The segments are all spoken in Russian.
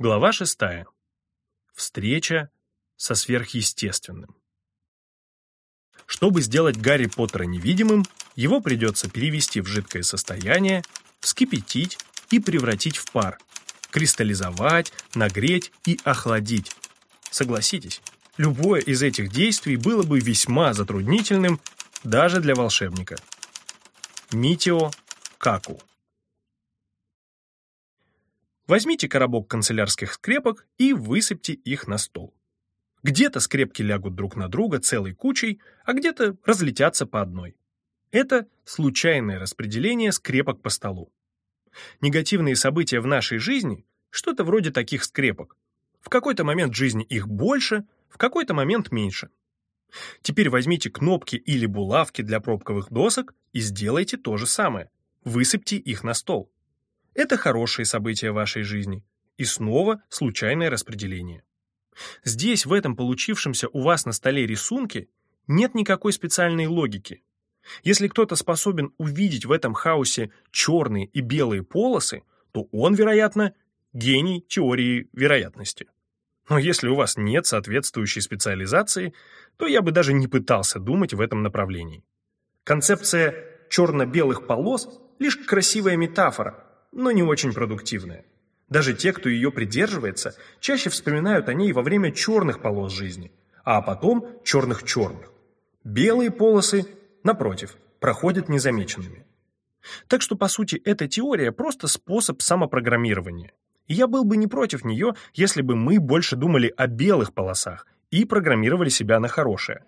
Глава 6. Встреча со сверхъестественным. Чтобы сделать Гарри Поттера невидимым, его придется перевести в жидкое состояние, вскипятить и превратить в пар, кристаллизовать, нагреть и охладить. Согласитесь, любое из этих действий было бы весьма затруднительным даже для волшебника. Митио Каку Возьмите коробок канцелярских скрепок и высыпьте их на стол. Где-то скрепки лягут друг на друга целой кучей, а где-то разлетятся по одной. Это случайное распределение скрепок по столу. Негативные события в нашей жизни – что-то вроде таких скрепок. В какой-то момент жизни их больше, в какой-то момент меньше. Теперь возьмите кнопки или булавки для пробковых досок и сделайте то же самое. Высыпьте их на стол. Это хорошие события вашей жизни. И снова случайное распределение. Здесь, в этом получившемся у вас на столе рисунке, нет никакой специальной логики. Если кто-то способен увидеть в этом хаосе черные и белые полосы, то он, вероятно, гений теории вероятности. Но если у вас нет соответствующей специализации, то я бы даже не пытался думать в этом направлении. Концепция черно-белых полос – лишь красивая метафора, но не очень продуктивная. Даже те, кто ее придерживается, чаще вспоминают о ней во время черных полос жизни, а потом черных-черных. Белые полосы, напротив, проходят незамеченными. Так что, по сути, эта теория просто способ самопрограммирования. И я был бы не против нее, если бы мы больше думали о белых полосах и программировали себя на хорошее.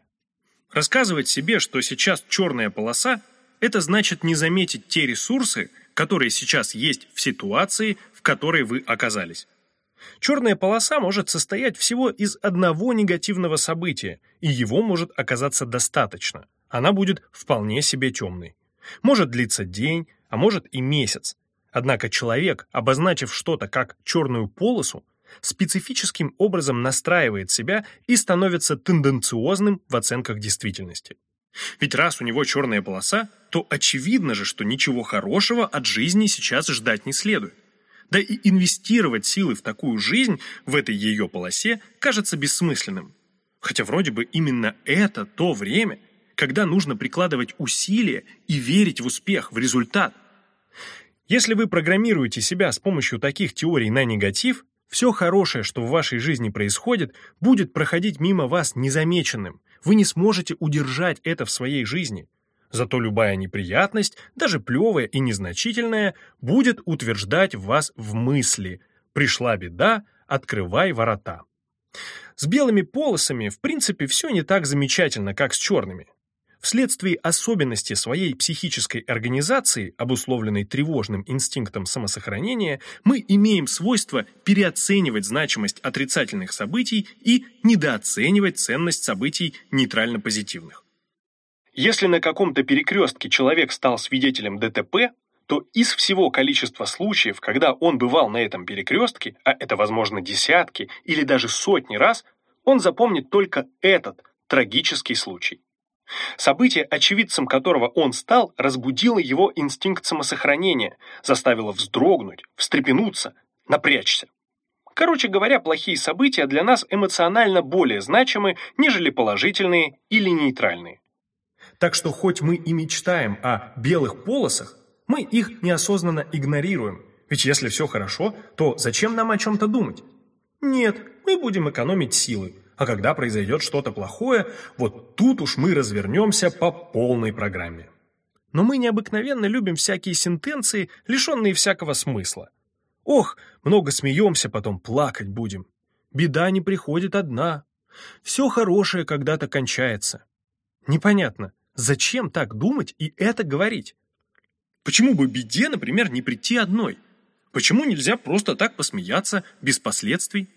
Рассказывать себе, что сейчас черная полоса, это значит не заметить те ресурсы, которые сейчас есть в ситуации, в которой вы оказались. Черная полоса может состоять всего из одного негативного события, и его может оказаться достаточно. Она будет вполне себе темной. Может длиться день, а может и месяц. Однако человек, обозначив что-то как черную полосу, специфическим образом настраивает себя и становится тенденциозным в оценках действительности. Ведь раз у него черная полоса, то очевидно же, что ничего хорошего от жизни сейчас ждать не следует. Да и инвестировать силы в такую жизнь в этой ее полосе кажется бессмысленным. Хотя вроде бы именно это то время, когда нужно прикладывать усилия и верить в успех, в результат. Если вы программируете себя с помощью таких теорий на негатив, все хорошее, что в вашей жизни происходит, будет проходить мимо вас незамеченным, вы не сможете удержать это в своей жизни. Зато любая неприятность, даже плевая и незначительная, будет утверждать вас в мысли «пришла беда, открывай ворота». С белыми полосами, в принципе, все не так замечательно, как с черными. Вследствие особенностей своей психической организации, обусловленной тревожным инстинктом самосохранения, мы имеем свойство переоценивать значимость отрицательных событий и недооценивать ценность событий нейтрально-позитивных. Если на каком-то перекрестке человек стал свидетелем ДТП, то из всего количества случаев, когда он бывал на этом перекрестке, а это, возможно, десятки или даже сотни раз, он запомнит только этот трагический случай. Событие, очевидцем которого он стал, разбудило его инстинкт самосохранения, заставило вздрогнуть, встрепенуться, напрячься. Короче говоря, плохие события для нас эмоционально более значимы, нежели положительные или нейтральные. Так что хоть мы и мечтаем о белых полосах, мы их неосознанно игнорируем. Ведь если все хорошо, то зачем нам о чем-то думать? Нет, мы будем экономить силы, а когда произойдет что-то плохое, вот тут уж мы развернемся по полной программе. Но мы необыкновенно любим всякие сентенции, лишенные всякого смысла. Ох, много смеемся, потом плакать будем. Беда не приходит одна. Все хорошее когда-то кончается. Непонятно, зачем так думать и это говорить? Почему бы беде, например, не прийти одной? Почему нельзя просто так посмеяться, без последствий?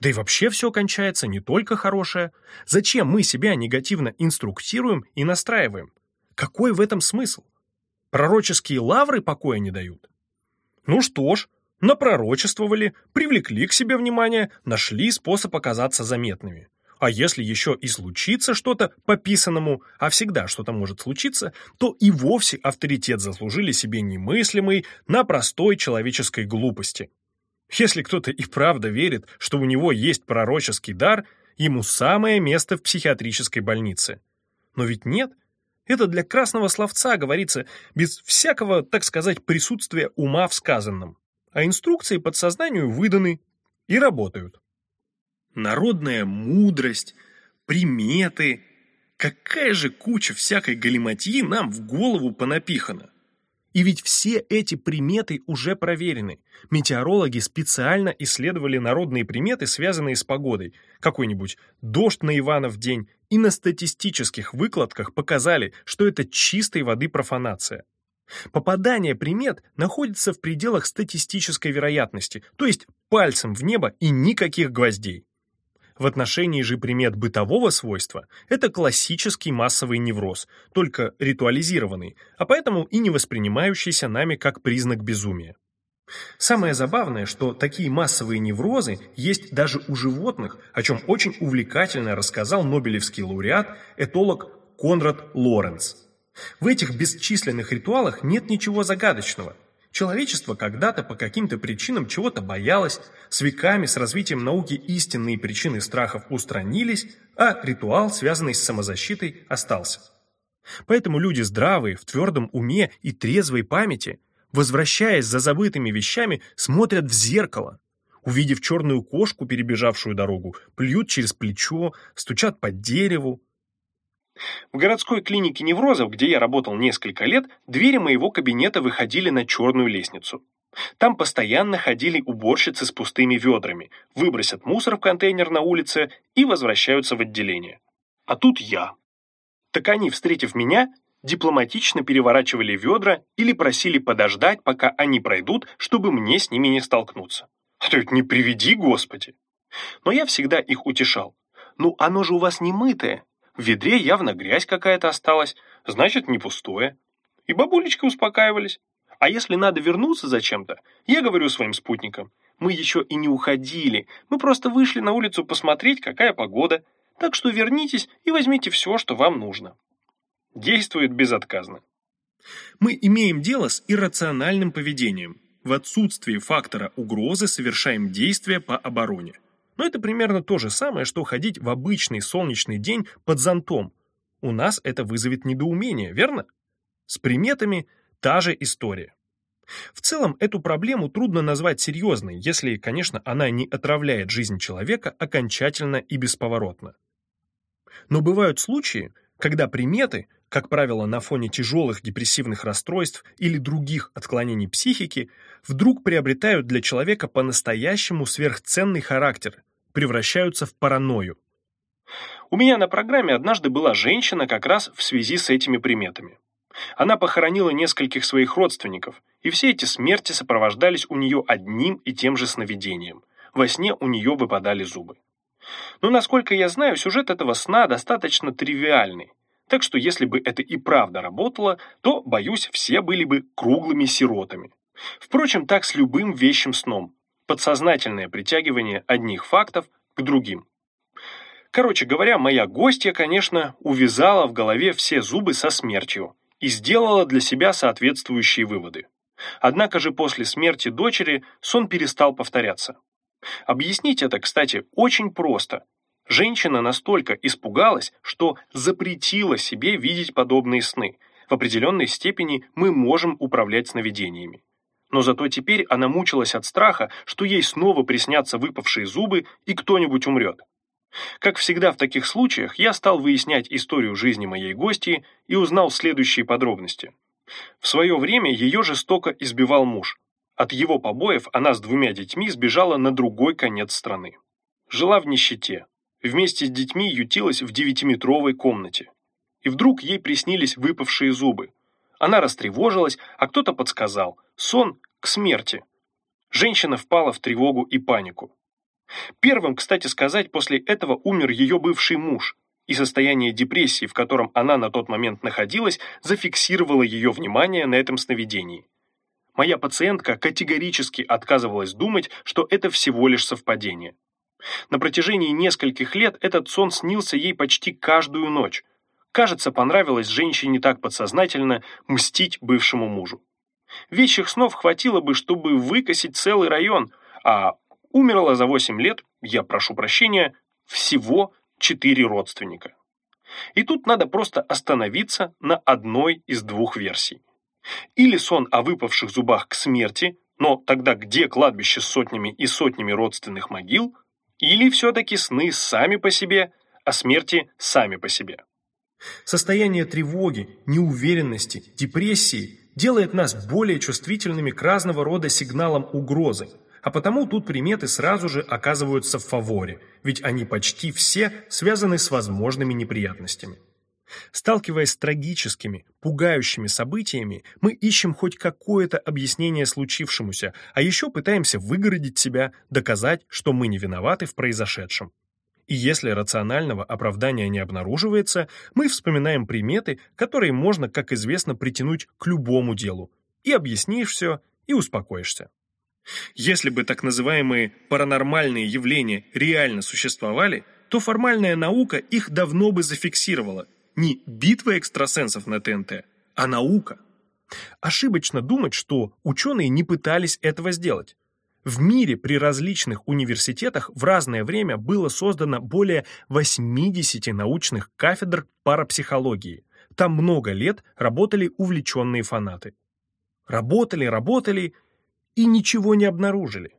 Да и вообще все кончается не только хорошее. Зачем мы себя негативно инструктируем и настраиваем? Какой в этом смысл? Пророческие лавры покоя не дают? Ну что ж, напророчествовали, привлекли к себе внимание, нашли способ оказаться заметными. А если еще и случится что-то по писанному, а всегда что-то может случиться, то и вовсе авторитет заслужили себе немыслимый на простой человеческой глупости. Если кто-то и правда верит, что у него есть пророческий дар, ему самое место в психиатрической больнице. Но ведь нет. Это для красного словца говорится без всякого, так сказать, присутствия ума в сказанном. А инструкции подсознанию выданы и работают. Народная мудрость, приметы. Какая же куча всякой галиматьи нам в голову понапихана. И ведь все эти приметы уже проверены. Метеорологи специально исследовали народные приметы, связанные с погодой. Какой-нибудь дождь на Иванов день. И на статистических выкладках показали, что это чистой воды профанация. Попадание примет находится в пределах статистической вероятности, то есть пальцем в небо и никаких гвоздей. В отношении же примет бытового свойства это классический массовый невроз, только ритуализированный, а поэтому и не воспринимающийся нами как признак безумия. Самое забавное, что такие массовые неврозы есть даже у животных, о чем очень увлекательно рассказал нобелевский лауреат, этолог Конрад Лоренц. В этих бесчисленных ритуалах нет ничего загадочного – Человечество когда-то по каким-то причинам чего-то боялось, с веками с развитием науки истинные причины страхов устранились, а ритуал, связанный с самозащитой, остался. Поэтому люди здравые, в твердом уме и трезвой памяти, возвращаясь за забытыми вещами, смотрят в зеркало. Увидев черную кошку, перебежавшую дорогу, плюют через плечо, стучат по дереву, в городской клинике неврозов, где я работал несколько лет, двери моего кабинета выходили на черную лестницу. Там постоянно ходили уборщицы с пустыми ведрами, выбросят мусор в контейнер на улице и возвращаются в отделение. А тут я. Так они, встретив меня, дипломатично переворачивали ведра или просили подождать, пока они пройдут, чтобы мне с ними не столкнуться. А то ведь не приведи, Господи! Но я всегда их утешал. Ну, оно же у вас не мытое, в ведре явно грязь какая-то осталась, значит, не пустое. И бабулечки успокаивались. А если надо вернуться зачем-то, я говорю своим спутникам, мы еще и не уходили, мы просто вышли на улицу посмотреть, какая погода, так что вернитесь и возьмите все, что вам нужно. Действует безотказно. Мы имеем дело с иррациональным поведением. В отсутствии фактора угрозы совершаем действия по обороне. Но это примерно то же самое, что ходить в обычный солнечный день под зонтом. У нас это вызовет недоумение, верно? С приметами та же история. В целом, эту проблему трудно назвать серьезной, если, конечно, она не отравляет жизнь человека окончательно и бесповоротно. Но бывают случаи, когда приметы, как правило, на фоне тяжелых депрессивных расстройств или других отклонений психики, вдруг приобретают для человека по-настоящему сверхценный характер превращаются в паранойю. У меня на программе однажды была женщина как раз в связи с этими приметами. Она похоронила нескольких своих родственников, и все эти смерти сопровождались у нее одним и тем же сновидением. Во сне у нее выпадали зубы. Но, насколько я знаю, сюжет этого сна достаточно тривиальный, так что если бы это и правда работало, то, боюсь, все были бы круглыми сиротами. Впрочем, так с любым вещим сном подсознательное притягивание одних фактов к другим. Короче говоря, моя гостья, конечно, увязала в голове все зубы со смертью и сделала для себя соответствующие выводы. Однако же после смерти дочери сон перестал повторяться. Объяснить это, кстати, очень просто. Женщина настолько испугалась, что запретила себе видеть подобные сны. В определенной степени мы можем управлять сновидениями но зато теперь она мучилась от страха, что ей снова приснятся выпавшие зубы и кто-нибудь умрет. Как всегда в таких случаях, я стал выяснять историю жизни моей гости и узнал следующие подробности. В свое время ее жестоко избивал муж. От его побоев она с двумя детьми сбежала на другой конец страны. Жила в нищете. Вместе с детьми ютилась в девятиметровой комнате. И вдруг ей приснились выпавшие зубы, она растревожилась, а кто-то подсказал. Сон к смерти. Женщина впала в тревогу и панику. Первым, кстати сказать, после этого умер ее бывший муж, и состояние депрессии, в котором она на тот момент находилась, зафиксировало ее внимание на этом сновидении. Моя пациентка категорически отказывалась думать, что это всего лишь совпадение. На протяжении нескольких лет этот сон снился ей почти каждую ночь, Кажется, понравилось женщине так подсознательно мстить бывшему мужу. Вещих снов хватило бы, чтобы выкосить целый район, а умерло за 8 лет, я прошу прощения, всего 4 родственника. И тут надо просто остановиться на одной из двух версий. Или сон о выпавших зубах к смерти, но тогда где кладбище с сотнями и сотнями родственных могил, или все-таки сны сами по себе, а смерти сами по себе. Состояние тревоги, неуверенности, депрессии делает нас более чувствительными к разного рода сигналам угрозы, а потому тут приметы сразу же оказываются в фаворе, ведь они почти все связаны с возможными неприятностями. Сталкиваясь с трагическими, пугающими событиями, мы ищем хоть какое-то объяснение случившемуся, а еще пытаемся выгородить себя, доказать, что мы не виноваты в произошедшем. И если рационального оправдания не обнаруживается, мы вспоминаем приметы, которые можно, как известно, притянуть к любому делу. И объяснишь все, и успокоишься. Если бы так называемые паранормальные явления реально существовали, то формальная наука их давно бы зафиксировала. Не битва экстрасенсов на ТНТ, а наука. Ошибочно думать, что ученые не пытались этого сделать. В мире при различных университетах в разное время было создано более 80 научных кафедр парапсихологии. Там много лет работали увлеченные фанаты. Работали, работали и ничего не обнаружили.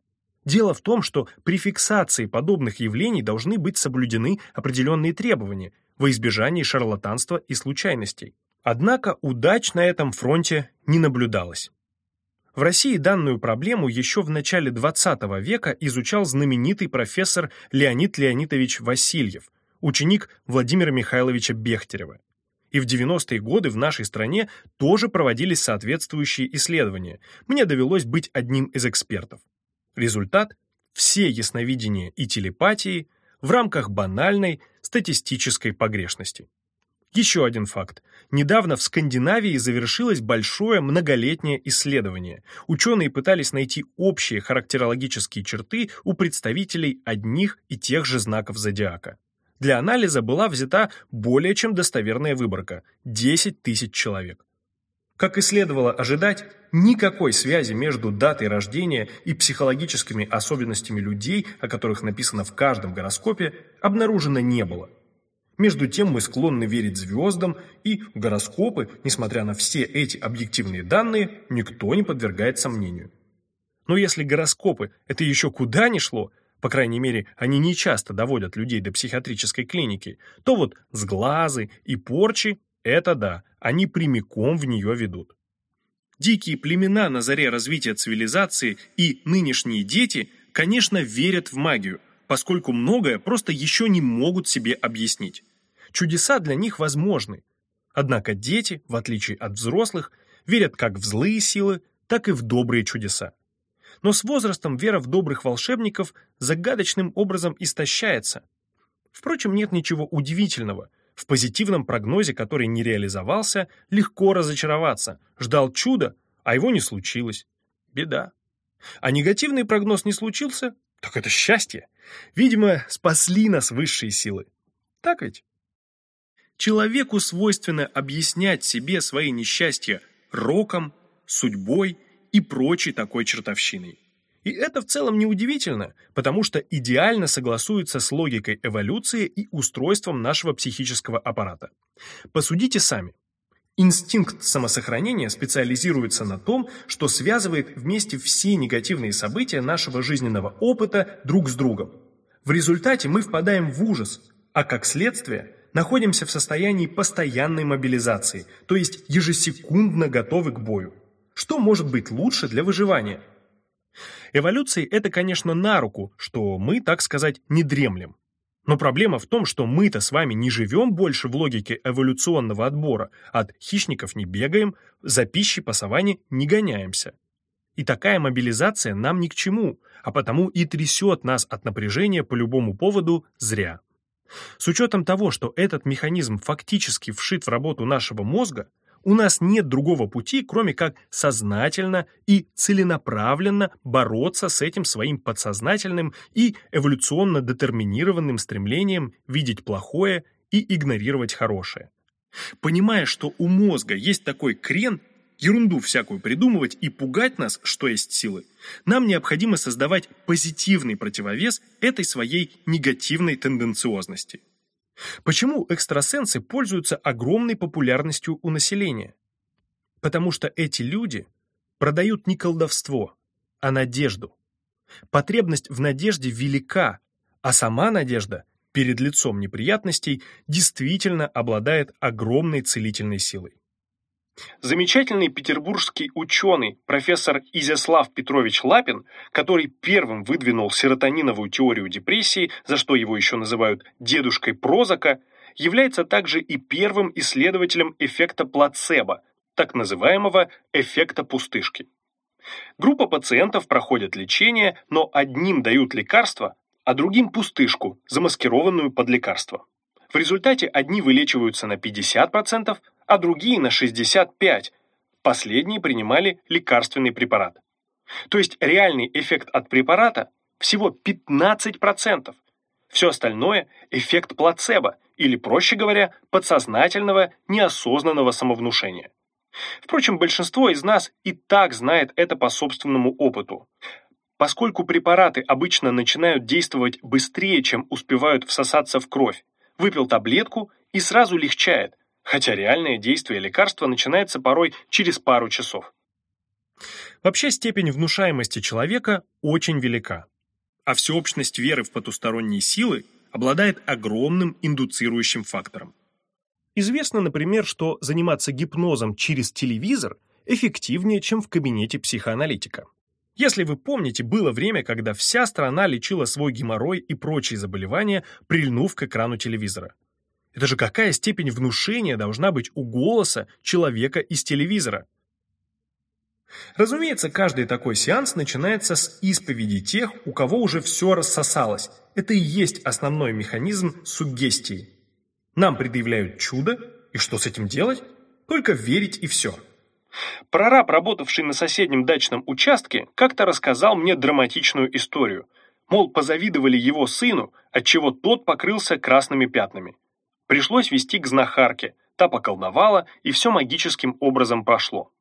Дело в том, что при фиксации подобных явлений должны быть соблюдены определенные требования во избежание шарлатанства и случайностей. Однако удач на этом фронте не наблюдалось. В России данную проблему еще в начале XX века изучал знаменитый профессор Леонид Леонидович Васильев, ученик Владимира Михайловича Бехтерева. И в 90-е годы в нашей стране тоже проводились соответствующие исследования. Мне довелось быть одним из экспертов. Результат – все ясновидения и телепатии в рамках банальной статистической погрешности. Еще один факт. Недавно в Скандинавии завершилось большое многолетнее исследование. Ученые пытались найти общие характерологические черты у представителей одних и тех же знаков зодиака. Для анализа была взята более чем достоверная выборка – 10 тысяч человек. Как и следовало ожидать, никакой связи между датой рождения и психологическими особенностями людей, о которых написано в каждом гороскопе, обнаружено не было. Между тем мы склонны верить звездам, и гороскопы, несмотря на все эти объективные данные, никто не подвергает сомнению. Но если гороскопы – это еще куда ни шло, по крайней мере, они не часто доводят людей до психиатрической клиники, то вот сглазы и порчи – это да, они прямиком в нее ведут. Дикие племена на заре развития цивилизации и нынешние дети, конечно, верят в магию, поскольку многое просто еще не могут себе объяснить. Чудеса для них возможны. Однако дети, в отличие от взрослых, верят как в злые силы, так и в добрые чудеса. Но с возрастом вера в добрых волшебников загадочным образом истощается. Впрочем, нет ничего удивительного. В позитивном прогнозе, который не реализовался, легко разочароваться. Ждал чуда, а его не случилось. Беда. А негативный прогноз не случился? Так это счастье. Видимо, спасли нас высшие силы. Так ведь? Человеку свойственно объяснять себе свои несчастья роком, судьбой и прочей такой чертовщиной. И это в целом неудивительно, потому что идеально согласуется с логикой эволюции и устройством нашего психического аппарата. Посудите сами. Инстинкт самосохранения специализируется на том, что связывает вместе все негативные события нашего жизненного опыта друг с другом. В результате мы впадаем в ужас, а как следствие находимся в состоянии постоянной мобилизации, то есть ежесекундно готовы к бою. Что может быть лучше для выживания? Эволюции это, конечно, на руку, что мы, так сказать, не дремлем. Но проблема в том, что мы-то с вами не живем больше в логике эволюционного отбора, от хищников не бегаем, за пищей по саванне не гоняемся. И такая мобилизация нам ни к чему, а потому и трясет нас от напряжения по любому поводу зря. С учетом того, что этот механизм фактически вшит в работу нашего мозга, у нас нет другого пути, кроме как сознательно и целенаправленно бороться с этим своим подсознательным и эволюционно детерминированным стремлением видеть плохое и игнорировать хорошее. Понимая, что у мозга есть такой крен, ерунду всякую придумывать и пугать нас, что есть силы, нам необходимо создавать позитивный противовес этой своей негативной тенденциозности. Почему экстрасенсы пользуются огромной популярностью у населения? Потому что эти люди продают не колдовство, а надежду. Потребность в надежде велика, а сама надежда перед лицом неприятностей действительно обладает огромной целительной силой. Замечательный петербургский ученый профессор Изяслав Петрович Лапин, который первым выдвинул серотониновую теорию депрессии, за что его еще называют «дедушкой Прозака», является также и первым исследователем эффекта плацебо, так называемого эффекта пустышки. Группа пациентов проходит лечение, но одним дают лекарство, а другим пустышку, замаскированную под лекарство. В результате одни вылечиваются на 50%, а другие на 65%. Последние принимали лекарственный препарат. То есть реальный эффект от препарата всего 15%. Все остальное – эффект плацебо, или, проще говоря, подсознательного, неосознанного самовнушения. Впрочем, большинство из нас и так знает это по собственному опыту. Поскольку препараты обычно начинают действовать быстрее, чем успевают всосаться в кровь, выпил таблетку и сразу легчает, хотя реальное действие лекарства начинается порой через пару часов. Вообще степень внушаемости человека очень велика, а всеобщность веры в потусторонние силы обладает огромным индуцирующим фактором. Известно, например, что заниматься гипнозом через телевизор эффективнее, чем в кабинете психоаналитика. Если вы помните, было время, когда вся страна лечила свой геморрой и прочие заболевания, прильнув к экрану телевизора. Это же какая степень внушения должна быть у голоса человека из телевизора? Разумеется, каждый такой сеанс начинается с исповеди тех, у кого уже все рассосалось. Это и есть основной механизм суггестии. Нам предъявляют чудо, и что с этим делать? Только верить и все. Прораб, работавший на соседнем дачном участке, как-то рассказал мне драматичную историю. Мол, позавидовали его сыну, отчего тот покрылся красными пятнами. Пришлось вести к знахарке, та поколдовала, и все магическим образом прошло.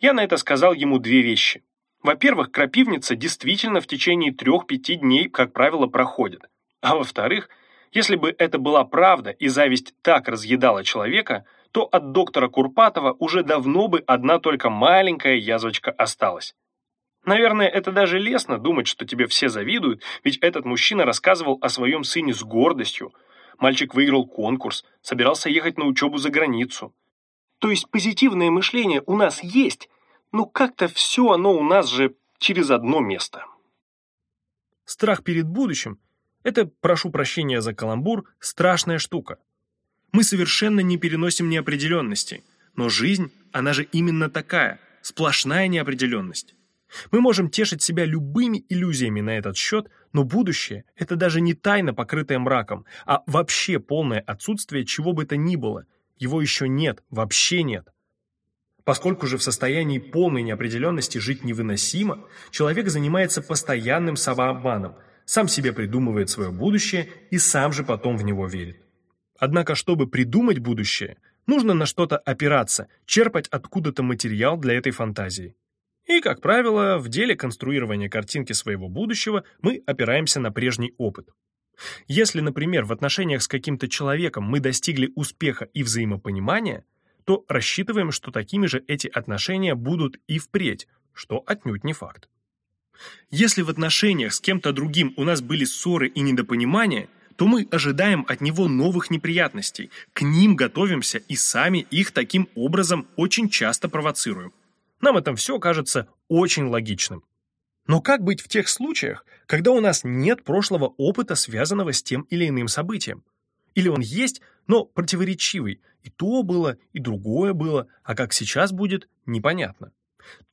Я на это сказал ему две вещи. Во-первых, крапивница действительно в течение трех-пяти дней, как правило, проходит. А во-вторых, если бы это была правда и зависть так разъедала человека, то от доктора Курпатова уже давно бы одна только маленькая язвочка осталась. Наверное, это даже лестно думать, что тебе все завидуют, ведь этот мужчина рассказывал о своем сыне с гордостью. Мальчик выиграл конкурс, собирался ехать на учебу за границу. То есть позитивное мышление у нас есть, но как-то все оно у нас же через одно место. Страх перед будущим это, прошу прощения за каламбур, страшная штука. Мы совершенно не переносим неопределенности, но жизнь, она же именно такая, сплошная неопределенность. Мы можем тешить себя любыми иллюзиями на этот счет, но будущее – это даже не тайна, покрытая мраком, а вообще полное отсутствие чего бы то ни было. Его еще нет, вообще нет. Поскольку же в состоянии полной неопределенности жить невыносимо, человек занимается постоянным самообманом – сам себе придумывает свое будущее и сам же потом в него верит. Однако, чтобы придумать будущее, нужно на что-то опираться, черпать откуда-то материал для этой фантазии. И, как правило, в деле конструирования картинки своего будущего мы опираемся на прежний опыт. Если, например, в отношениях с каким-то человеком мы достигли успеха и взаимопонимания, то рассчитываем, что такими же эти отношения будут и впредь, что отнюдь не факт. Если в отношениях с кем-то другим у нас были ссоры и недопонимания, то мы ожидаем от него новых неприятностей, к ним готовимся и сами их таким образом очень часто провоцируем. Нам это все кажется очень логичным. Но как быть в тех случаях, когда у нас нет прошлого опыта, связанного с тем или иным событием? Или он есть, но противоречивый, и то было, и другое было, а как сейчас будет, непонятно.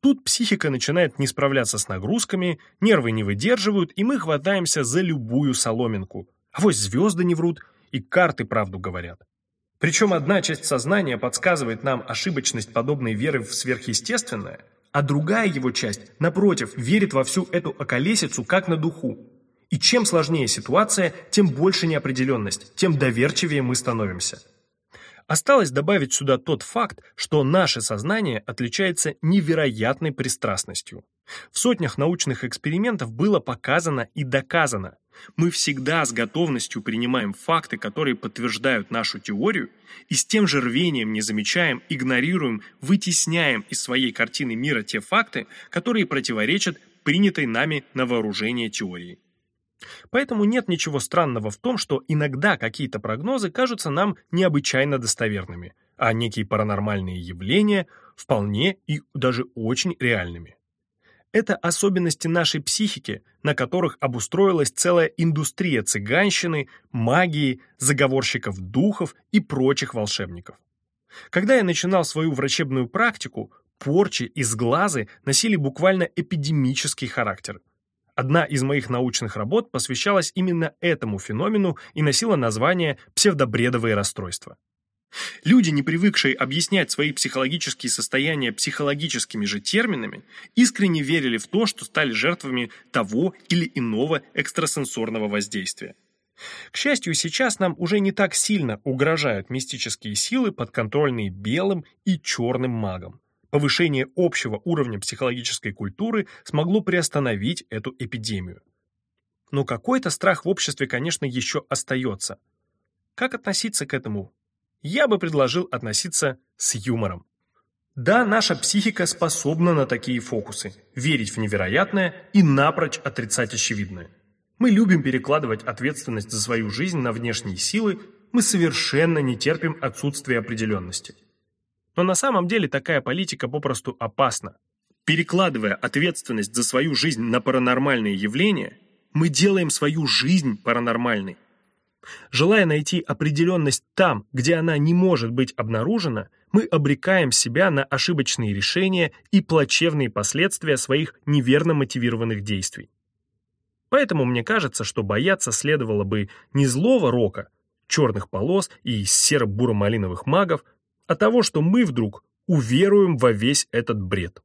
Тут психика начинает не справляться с нагрузками, нервы не выдерживают, и мы хватаемся за любую соломинку. А вот звезды не врут, и карты правду говорят. Причем одна часть сознания подсказывает нам ошибочность подобной веры в сверхъестественное, а другая его часть, напротив, верит во всю эту околесицу как на духу. И чем сложнее ситуация, тем больше неопределенность, тем доверчивее мы становимся. Осталось добавить сюда тот факт, что наше сознание отличается невероятной пристрастностью. В сотнях научных экспериментов было показано и доказано. Мы всегда с готовностью принимаем факты, которые подтверждают нашу теорию, и с тем же рвением не замечаем, игнорируем, вытесняем из своей картины мира те факты, которые противоречат принятой нами на вооружение теории. Поэтому нет ничего странного в том, что иногда какие-то прогнозы кажутся нам необычайно достоверными, а некие паранормальные явления вполне и даже очень реальными. Это особенности нашей психики, на которых обустроилась целая индустрия цыганщины, магии, заговорщиков духов и прочих волшебников. Когда я начинал свою врачебную практику, порчи и сглазы носили буквально эпидемический характер. Одна из моих научных работ посвящалась именно этому феномену и носила название «псевдобредовые расстройства». Люди, не привыкшие объяснять свои психологические состояния психологическими же терминами, искренне верили в то, что стали жертвами того или иного экстрасенсорного воздействия. К счастью, сейчас нам уже не так сильно угрожают мистические силы, подконтрольные белым и черным магам. Повышение общего уровня психологической культуры смогло приостановить эту эпидемию. Но какой-то страх в обществе, конечно, еще остается. Как относиться к этому я бы предложил относиться с юмором. Да, наша психика способна на такие фокусы, верить в невероятное и напрочь отрицать очевидное. Мы любим перекладывать ответственность за свою жизнь на внешние силы, мы совершенно не терпим отсутствие определенности. Но на самом деле такая политика попросту опасна. Перекладывая ответственность за свою жизнь на паранормальные явления, мы делаем свою жизнь паранормальной. Желая найти определенность там, где она не может быть обнаружена, мы обрекаем себя на ошибочные решения и плачевные последствия своих неверно мотивированных действий. Поэтому мне кажется, что бояться следовало бы не злого рока, черных полос и серо-буро-малиновых магов, а того, что мы вдруг уверуем во весь этот бред.